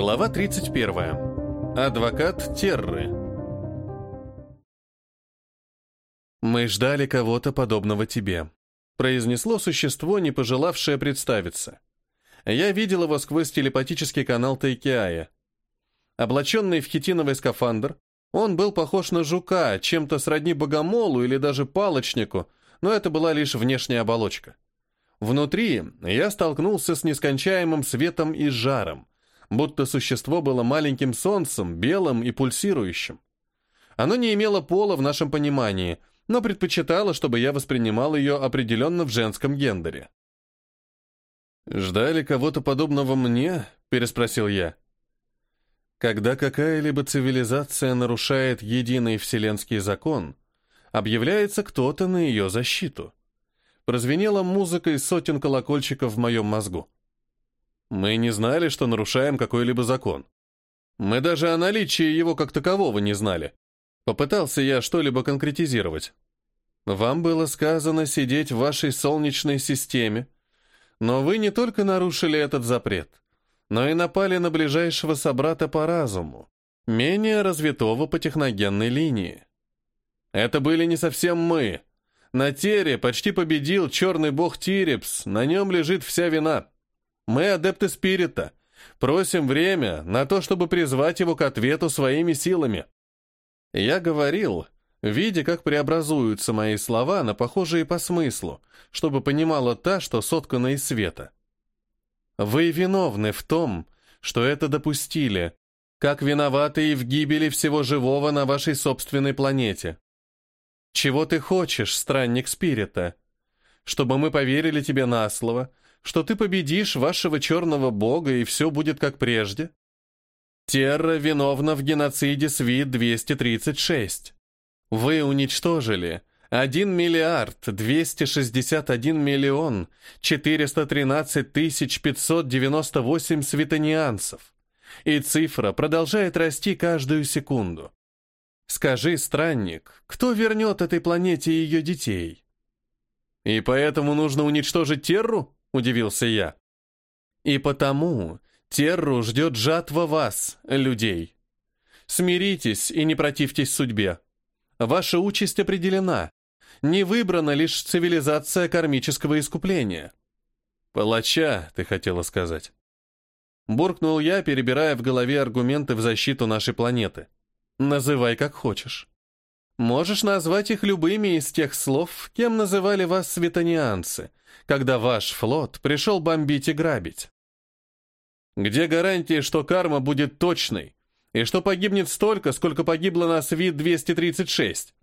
Глава 31. Адвокат Терры. «Мы ждали кого-то подобного тебе», — произнесло существо, не пожелавшее представиться. Я видел его сквозь телепатический канал Тайкиая. Облаченный в хитиновый скафандр, он был похож на жука, чем-то сродни богомолу или даже палочнику, но это была лишь внешняя оболочка. Внутри я столкнулся с нескончаемым светом и жаром, будто существо было маленьким солнцем, белым и пульсирующим. Оно не имело пола в нашем понимании, но предпочитало, чтобы я воспринимал ее определенно в женском гендере. «Ждали кого-то подобного мне?» — переспросил я. Когда какая-либо цивилизация нарушает единый вселенский закон, объявляется кто-то на ее защиту. Прозвенела музыка из сотен колокольчиков в моем мозгу. Мы не знали, что нарушаем какой-либо закон. Мы даже о наличии его как такового не знали. Попытался я что-либо конкретизировать. Вам было сказано сидеть в вашей солнечной системе, но вы не только нарушили этот запрет, но и напали на ближайшего собрата по разуму, менее развитого по техногенной линии. Это были не совсем мы. На Тере почти победил черный бог Тирипс, на нем лежит вся вина. Мы адепты Спирита. Просим время на то, чтобы призвать его к ответу своими силами. Я говорил, видя, как преобразуются мои слова на похожие по смыслу, чтобы понимала та, что соткана из света. Вы виновны в том, что это допустили, как виноваты и в гибели всего живого на вашей собственной планете. Чего ты хочешь, странник Спирита? Чтобы мы поверили тебе на слово, что ты победишь вашего черного бога, и все будет как прежде? Терра виновна в геноциде Свит-236. Вы уничтожили 1 миллиард 261 миллион 413 тысяч 598 светонианцев. И цифра продолжает расти каждую секунду. Скажи, странник, кто вернет этой планете ее детей? И поэтому нужно уничтожить Терру? — удивился я. «И потому Терру ждет жатва вас, людей. Смиритесь и не противьтесь судьбе. Ваша участь определена. Не выбрана лишь цивилизация кармического искупления». «Палача, ты хотела сказать». Буркнул я, перебирая в голове аргументы в защиту нашей планеты. «Называй как хочешь». Можешь назвать их любыми из тех слов, кем называли вас светонианцы, когда ваш флот пришел бомбить и грабить. Где гарантия, что карма будет точной, и что погибнет столько, сколько погибло на Свит-236?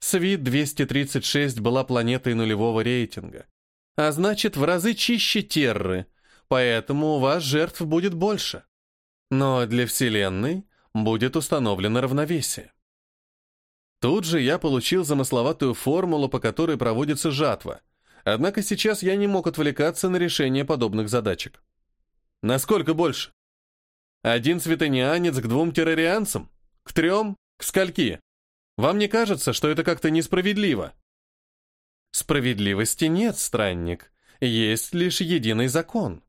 Свит-236 была планетой нулевого рейтинга, а значит, в разы чище Терры, поэтому у вас жертв будет больше. Но для Вселенной будет установлено равновесие. Тут же я получил замысловатую формулу, по которой проводится жатва. Однако сейчас я не мог отвлекаться на решение подобных задачек. Насколько больше? Один светонианец к двум террорианцам? К трем? К скольки? Вам не кажется, что это как-то несправедливо? Справедливости нет, странник. Есть лишь единый закон.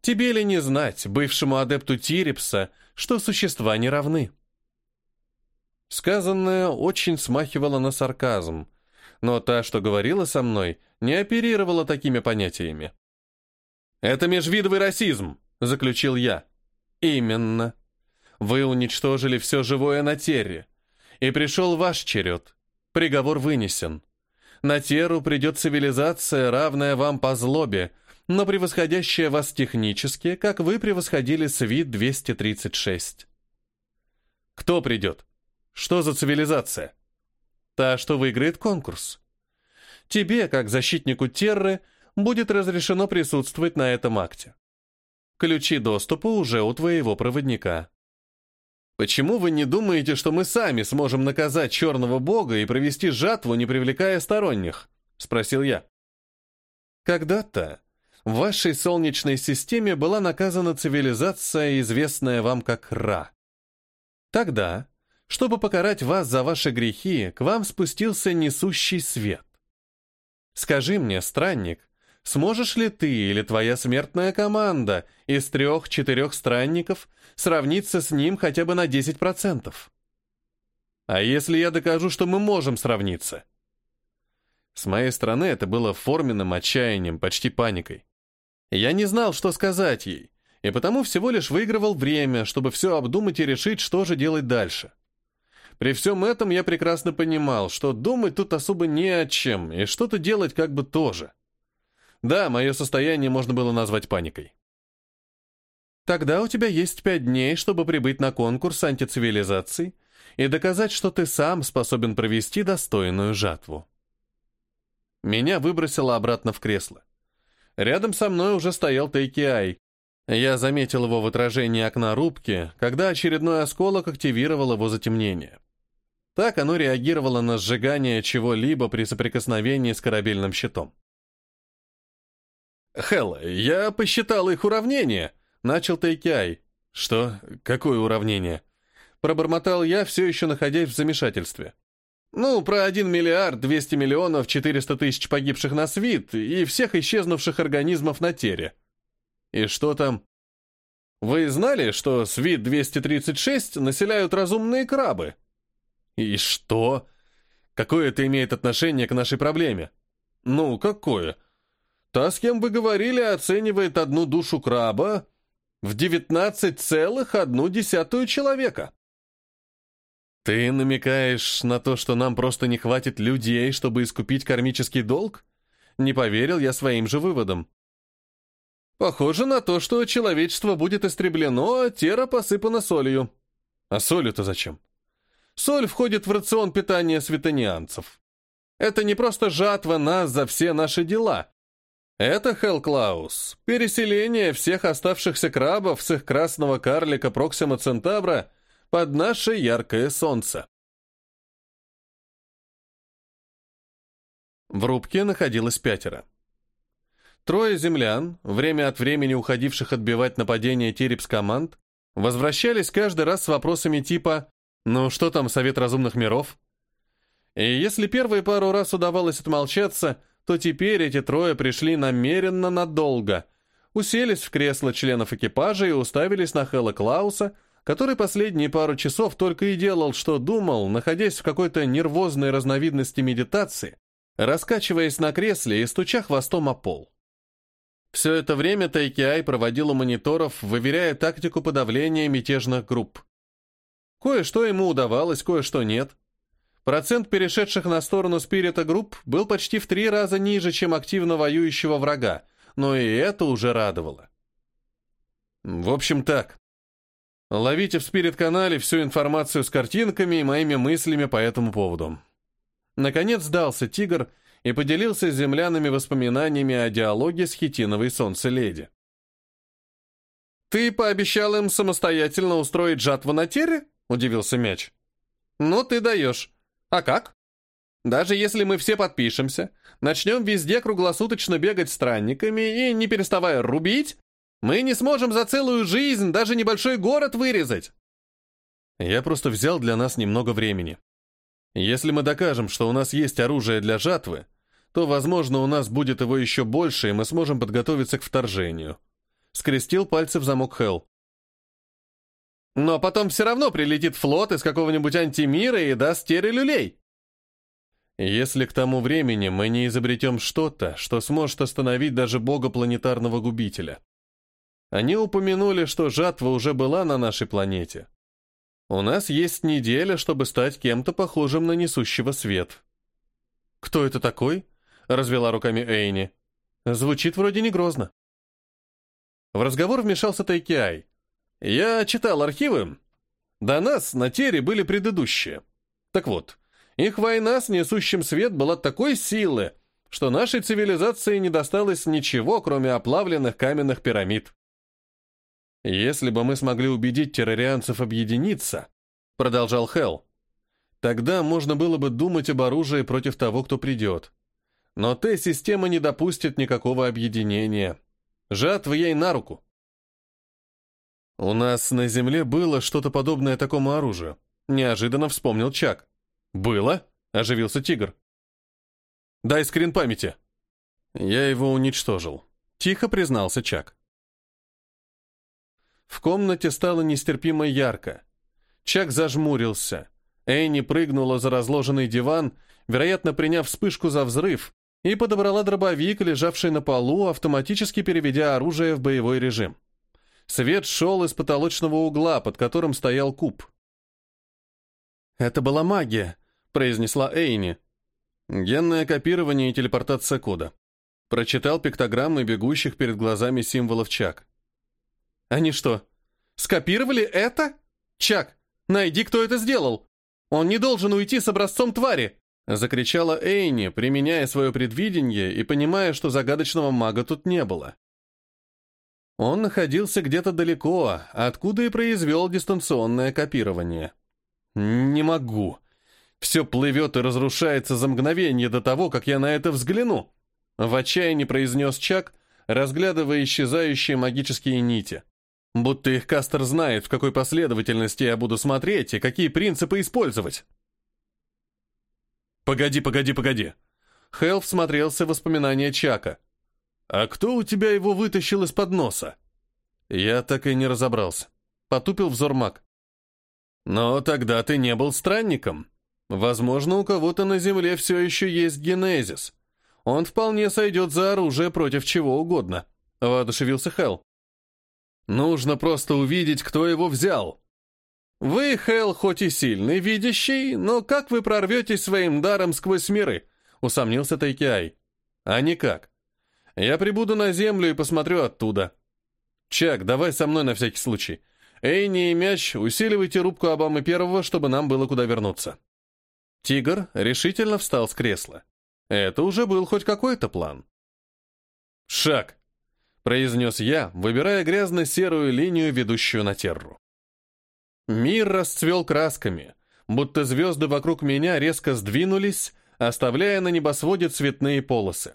Тебе ли не знать, бывшему адепту Тирипса, что существа не равны? Сказанное очень смахивало на сарказм, но та, что говорила со мной, не оперировала такими понятиями. «Это межвидовый расизм», — заключил я. «Именно. Вы уничтожили все живое на Терре, и пришел ваш черед. Приговор вынесен. На Терру придет цивилизация, равная вам по злобе, но превосходящая вас технически, как вы превосходили Свит 236. Кто придет? Что за цивилизация? Та, что выиграет конкурс. Тебе, как защитнику Терры, будет разрешено присутствовать на этом акте. Ключи доступа уже у твоего проводника. Почему вы не думаете, что мы сами сможем наказать черного бога и провести жатву, не привлекая сторонних? Спросил я. Когда-то в вашей солнечной системе была наказана цивилизация, известная вам как Ра. Тогда чтобы покарать вас за ваши грехи, к вам спустился несущий свет. Скажи мне, странник, Сможешь ли ты или твоя смертная команда из трех-четырех странников сравниться с ним хотя бы на 10%? А если я докажу, что мы можем сравниться? С моей стороны это было форменным отчаянием, почти паникой. Я не знал, что сказать ей, и потому всего лишь выигрывал время, чтобы все обдумать и решить, что же делать дальше. При всем этом я прекрасно понимал, что думать тут особо не о чем, и что-то делать как бы тоже. Да, мое состояние можно было назвать паникой. Тогда у тебя есть пять дней, чтобы прибыть на конкурс антицивилизаций и доказать, что ты сам способен провести достойную жатву. Меня выбросило обратно в кресло. Рядом со мной уже стоял Тейкиай. Я заметил его в отражении окна рубки, когда очередной осколок активировал его затемнение. Так оно реагировало на сжигание чего-либо при соприкосновении с корабельным щитом. «Хелл, я посчитал их уравнение», — начал Тайкиай. «Что? Какое уравнение?» Пробормотал я, все еще находясь в замешательстве. «Ну, про 1 миллиард 200 миллионов 400 тысяч погибших на свит и всех исчезнувших организмов на Тере». «И что там?» «Вы знали, что свит 236 населяют разумные крабы?» «И что? Какое это имеет отношение к нашей проблеме?» «Ну, какое?» Та, с кем вы говорили, оценивает одну душу краба в 19,1 человека. Ты намекаешь на то, что нам просто не хватит людей, чтобы искупить кармический долг? Не поверил я своим же выводам. Похоже на то, что человечество будет истреблено, а тера посыпана солью. А солью-то зачем? Соль входит в рацион питания светонианцев. Это не просто жатва нас за все наши дела. Это, Хелклаус, переселение всех оставшихся крабов с их красного карлика Проксима Центавра под наше яркое солнце. В рубке находилось пятеро. Трое землян, время от времени уходивших отбивать нападение Терепс команд, возвращались каждый раз с вопросами типа «Ну что там, Совет Разумных Миров?» И если первые пару раз удавалось отмолчаться – то теперь эти трое пришли намеренно надолго, уселись в кресло членов экипажа и уставились на Хэлла Клауса, который последние пару часов только и делал, что думал, находясь в какой-то нервозной разновидности медитации, раскачиваясь на кресле и стуча хвостом о пол. Все это время Тайкиай проводил у мониторов, выверяя тактику подавления мятежных групп. Кое-что ему удавалось, кое-что нет – Процент перешедших на сторону спирита групп был почти в три раза ниже, чем активно воюющего врага, но и это уже радовало. В общем так. Ловите в спирит-канале всю информацию с картинками и моими мыслями по этому поводу. Наконец сдался тигр и поделился с землянами воспоминаниями о диалоге с хитиновой солнце-леди. «Ты пообещал им самостоятельно устроить жатву на тере?» — удивился мяч. «Ну, ты даешь. А как? Даже если мы все подпишемся, начнем везде круглосуточно бегать странниками и, не переставая рубить, мы не сможем за целую жизнь даже небольшой город вырезать. Я просто взял для нас немного времени. Если мы докажем, что у нас есть оружие для жатвы, то, возможно, у нас будет его еще больше, и мы сможем подготовиться к вторжению. Скрестил пальцы в замок Хелл. Но потом все равно прилетит флот из какого-нибудь антимира и даст тере. Если к тому времени мы не изобретем что-то, что сможет остановить даже бога планетарного губителя. Они упомянули, что жатва уже была на нашей планете. У нас есть неделя, чтобы стать кем-то похожим на несущего свет. «Кто это такой?» — развела руками Эйни. «Звучит вроде не грозно». В разговор вмешался Тайкиай. Я читал архивы. До нас на Тере были предыдущие. Так вот, их война с несущим свет была такой силы, что нашей цивилизации не досталось ничего, кроме оплавленных каменных пирамид. Если бы мы смогли убедить террорианцев объединиться, продолжал Хелл, тогда можно было бы думать об оружии против того, кто придет. Но Т-система не допустит никакого объединения. Жатва ей на руку. «У нас на Земле было что-то подобное такому оружию», — неожиданно вспомнил Чак. «Было?» — оживился Тигр. «Дай скрин памяти». Я его уничтожил. Тихо признался Чак. В комнате стало нестерпимо ярко. Чак зажмурился. Энни прыгнула за разложенный диван, вероятно, приняв вспышку за взрыв, и подобрала дробовик, лежавший на полу, автоматически переведя оружие в боевой режим. Свет шел из потолочного угла, под которым стоял куб. «Это была магия», — произнесла Эйни. «Генное копирование и телепортация кода». Прочитал пиктограммы бегущих перед глазами символов Чак. «Они что, скопировали это? Чак, найди, кто это сделал! Он не должен уйти с образцом твари!» Закричала Эйни, применяя свое предвидение и понимая, что загадочного мага тут не было. Он находился где-то далеко, откуда и произвел дистанционное копирование. «Не могу. Все плывет и разрушается за мгновение до того, как я на это взгляну», в отчаянии произнес Чак, разглядывая исчезающие магические нити. Будто их Кастер знает, в какой последовательности я буду смотреть и какие принципы использовать. «Погоди, погоди, погоди!» Хелл всмотрелся в воспоминания Чака. «А кто у тебя его вытащил из-под носа?» Я так и не разобрался. Потупил взор маг. «Но тогда ты не был странником. Возможно, у кого-то на Земле все еще есть генезис. Он вполне сойдет за оружие против чего угодно», — воодушевился Хелл. «Нужно просто увидеть, кто его взял». «Вы, Хелл, хоть и сильный видящий, но как вы прорветесь своим даром сквозь миры?» — усомнился Тайкиай. «А никак. Я прибуду на землю и посмотрю оттуда. Чак, давай со мной на всякий случай. Эйни и мяч, усиливайте рубку Обамы Первого, чтобы нам было куда вернуться». Тигр решительно встал с кресла. Это уже был хоть какой-то план. «Шаг!» — произнес я, выбирая грязно-серую линию, ведущую на терру. Мир расцвел красками, будто звезды вокруг меня резко сдвинулись, оставляя на небосводе цветные полосы.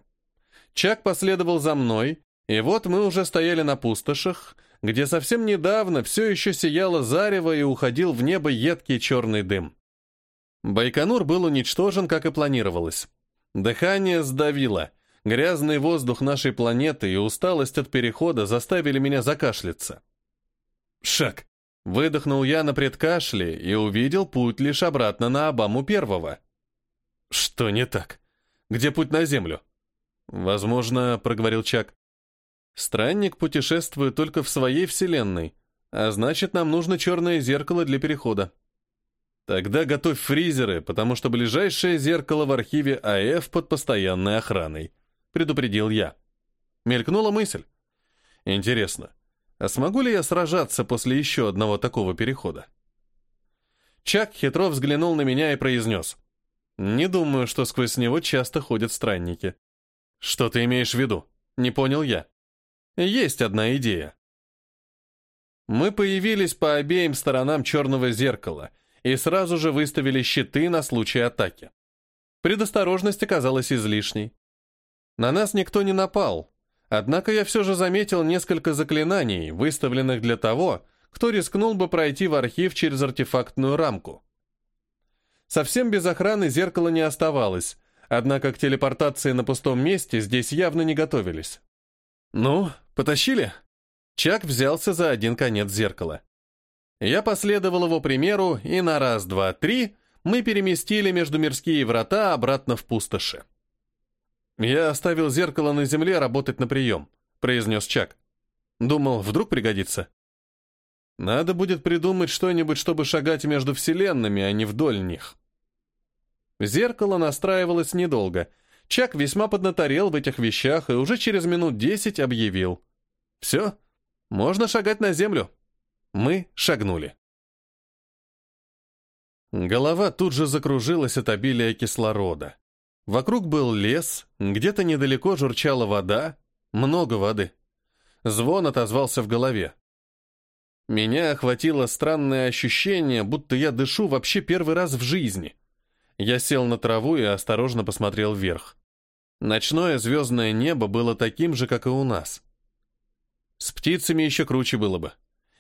Чак последовал за мной, и вот мы уже стояли на пустошах, где совсем недавно все еще сияло зарево и уходил в небо едкий черный дым. Байконур был уничтожен, как и планировалось. Дыхание сдавило. Грязный воздух нашей планеты и усталость от перехода заставили меня закашляться. «Шаг!» Выдохнул я на предкашле и увидел путь лишь обратно на Обаму Первого. «Что не так? Где путь на Землю?» «Возможно, — проговорил Чак, — странник путешествует только в своей вселенной, а значит, нам нужно черное зеркало для перехода». Тогда готовь фризеры, потому что ближайшее зеркало в архиве АФ под постоянной охраной, предупредил я. Мелькнула мысль. Интересно, а смогу ли я сражаться после еще одного такого перехода? Чак хитро взглянул на меня и произнес. «Не думаю, что сквозь него часто ходят странники». «Что ты имеешь в виду?» Не понял я. «Есть одна идея». Мы появились по обеим сторонам черного зеркала, и сразу же выставили щиты на случай атаки. Предосторожность оказалась излишней. На нас никто не напал, однако я все же заметил несколько заклинаний, выставленных для того, кто рискнул бы пройти в архив через артефактную рамку. Совсем без охраны зеркало не оставалось, однако к телепортации на пустом месте здесь явно не готовились. «Ну, потащили?» Чак взялся за один конец зеркала. Я последовал его примеру, и на раз, два, три мы переместили междумирские врата обратно в пустоши. «Я оставил зеркало на земле работать на прием», — произнес Чак. «Думал, вдруг пригодится». «Надо будет придумать что-нибудь, чтобы шагать между вселенными, а не вдоль них». Зеркало настраивалось недолго. Чак весьма поднаторел в этих вещах и уже через минут десять объявил. «Все, можно шагать на землю». Мы шагнули. Голова тут же закружилась от обилия кислорода. Вокруг был лес, где-то недалеко журчала вода, много воды. Звон отозвался в голове. Меня охватило странное ощущение, будто я дышу вообще первый раз в жизни. Я сел на траву и осторожно посмотрел вверх. Ночное звездное небо было таким же, как и у нас. С птицами еще круче было бы.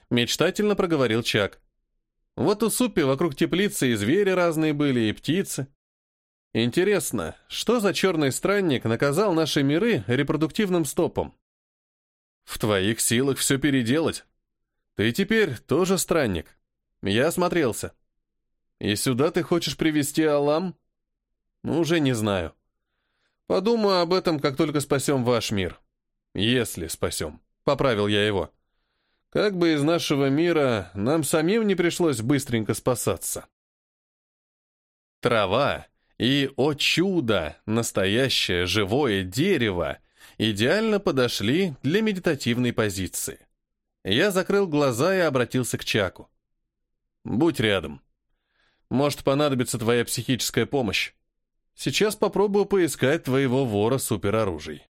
Мечтательно проговорил Чак. Вот у Супи вокруг теплицы и звери разные были, и птицы. Интересно, что за черный странник наказал наши миры репродуктивным стопом? В твоих силах все переделать. Ты теперь тоже странник. Я осмотрелся. И сюда ты хочешь привести Алам? Ну, уже не знаю. Подумаю об этом, как только спасем ваш мир. Если спасем. Поправил я его. Как бы из нашего мира нам самим не пришлось быстренько спасаться. Трава и, о чудо, настоящее живое дерево идеально подошли для медитативной позиции. Я закрыл глаза и обратился к Чаку. «Будь рядом. Может понадобится твоя психическая помощь. Сейчас попробую поискать твоего вора супероружий».